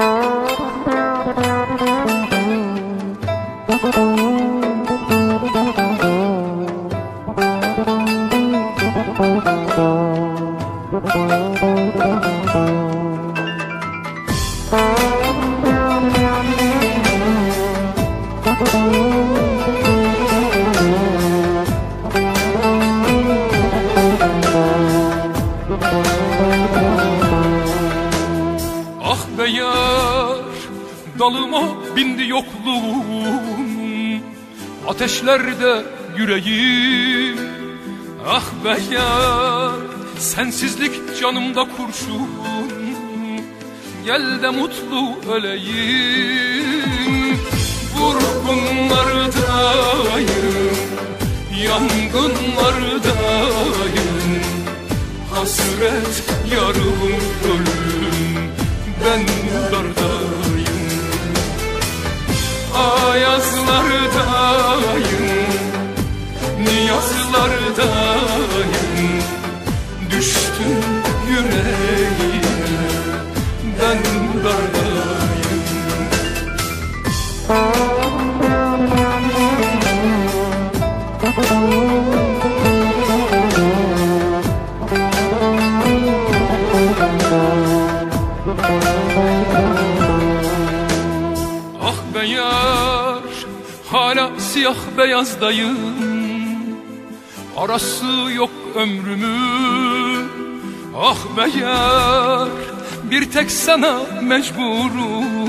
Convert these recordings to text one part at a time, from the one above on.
Ah be yar dalıma bindi yokluğum. Ateşlerde yüreğim Ah be yar sensizlik canımda kurşun. Gel de mutlu öleyim Vurgunlardayım Yangınlardayım Hasret yarım ölüm Ayazlardayım Niyazlardayım. Düştüm yüreğime Ben dardayım. Ah be yar hala siyah beyazdayım Arası yok ömrümün Ah be yar bir tek sana mecburum.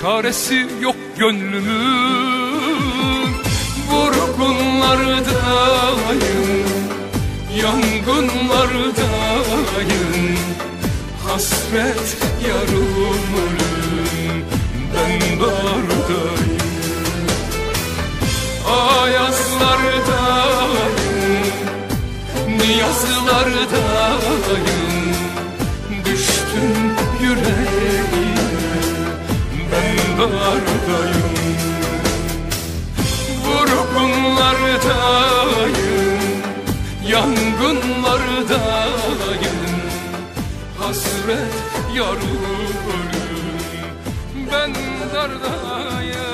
Çaresi yok gönlümün Vurgunlardayım Yangınlardayım. Hasret yarım ölüm. Ben dardayım Ayazlardayım Niyazlardayım yüreğime Ben dardayım Vurgunlardayım Yangınlardayım Hasret yarım Ben dardayım